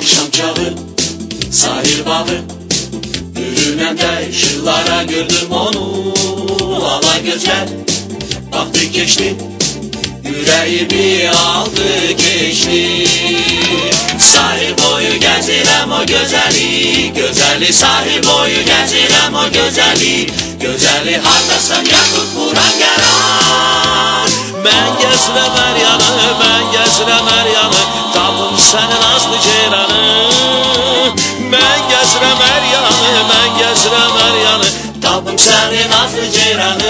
Şamcalı, sahil balı Yürümende şıllara gördüm onu. Alay gözler, baktı geçti. Yüreğimi aldı geçti Sahil boyu gezirem o güzeli Güzeli sahil boyu gezirem o güzeli. Güzeli hardasan yakıp vuran gelen. Ben gezirəm hər yanı, mən gezirəm hər yanı Tapım sənin azlı ceyranı Mən gezirəm hər yanı, mən gezirəm hər yanı Tapım senin azlı ceyranı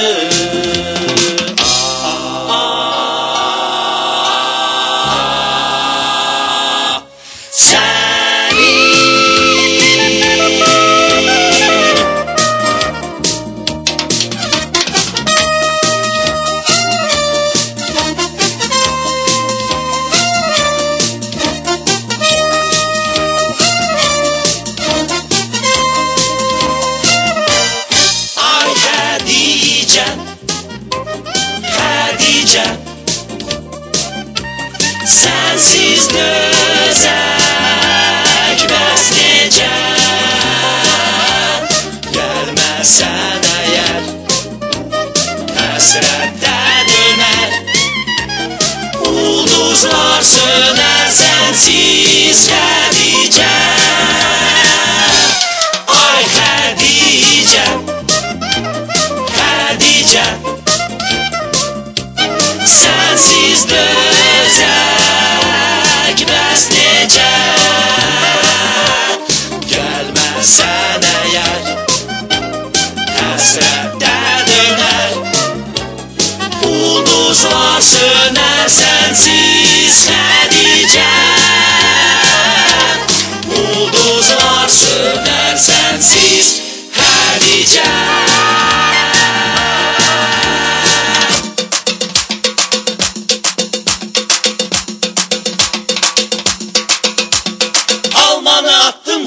sky.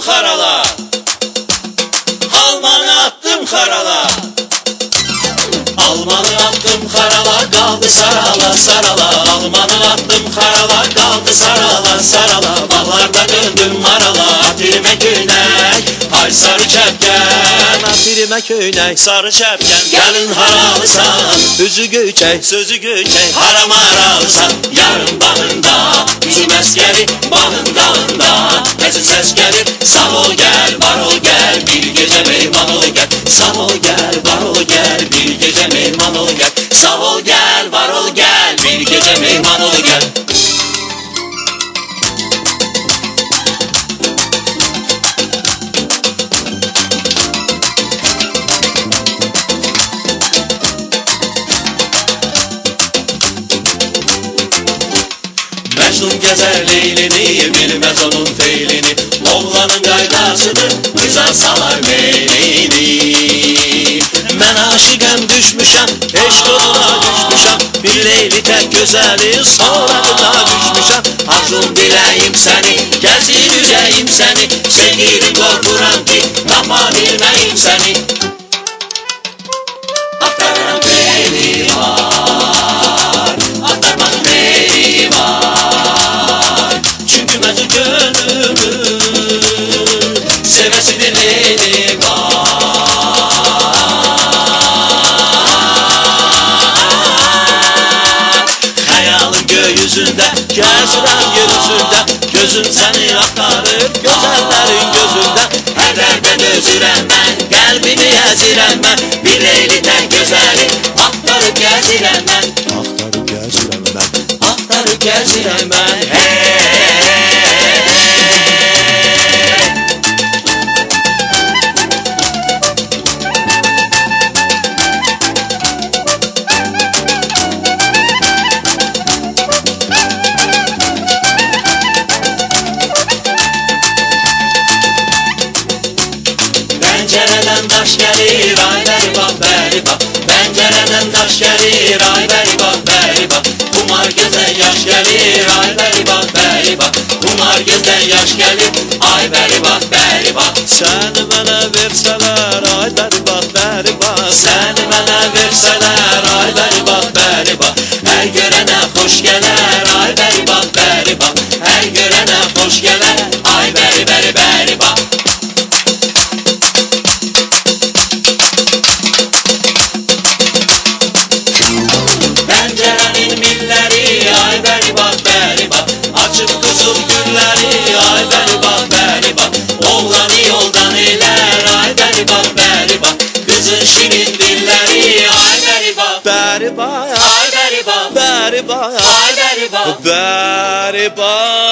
Harala Almanı attım harala Almanı attım harala kaldı sarala sarala Almanı attım harala kaldı sarala sarala Bağlarda döndüm marala Atirime günek Ay sarı çepken. Afirimə köynək, sarı şəpkən Gelin haralısan Üzü göyçək, sözü göyçək Haram aralısan Ses gelir sağ ol gel var ol gel Bir gece meyman ol gel. Sağ ol gel var ol gel Bir gece meyman ol gel. Sağ ol gel Mecnun gezer leylini bilmez onun feylini? Oğlanın gaydasıdır kıza salar meylini. Mən aşiqəm düşmüşəm, eşq oduna düşmüşəm Bir leyli tək gözəli sonrağına düşmüşəm Arzum diləyim səni, gəzir üzəyim səni Sevgilim qorxuram ki, tapa bilməyim səni yer üzündə Gözüm səni axtarır, gözəllərin gözündə Hədərdən özürəm mən, qəlbimi əzirəm mən Bir leyli tək gözəli axtarıb gəzirəm mən Axtarıb gəzirəm mən Axtarıb gəzirəm mən hey Pəncərədən daş gəlir, ay bəri bax, bəri bax Qumar gözdən yaş gəlir, ay bəri bax, bəri bax Qumar gözdən yaş gəlir, ay bəri bax, bəri bax Səni mənə versələr, şirin dilleri Ay beriba Beriba Ay beriba Beriba Ay beriba Beriba